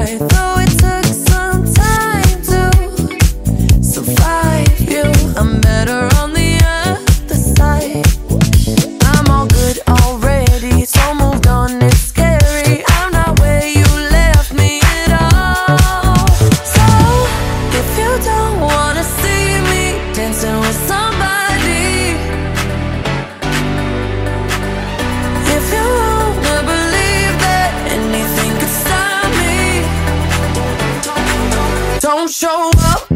I thought don't show up,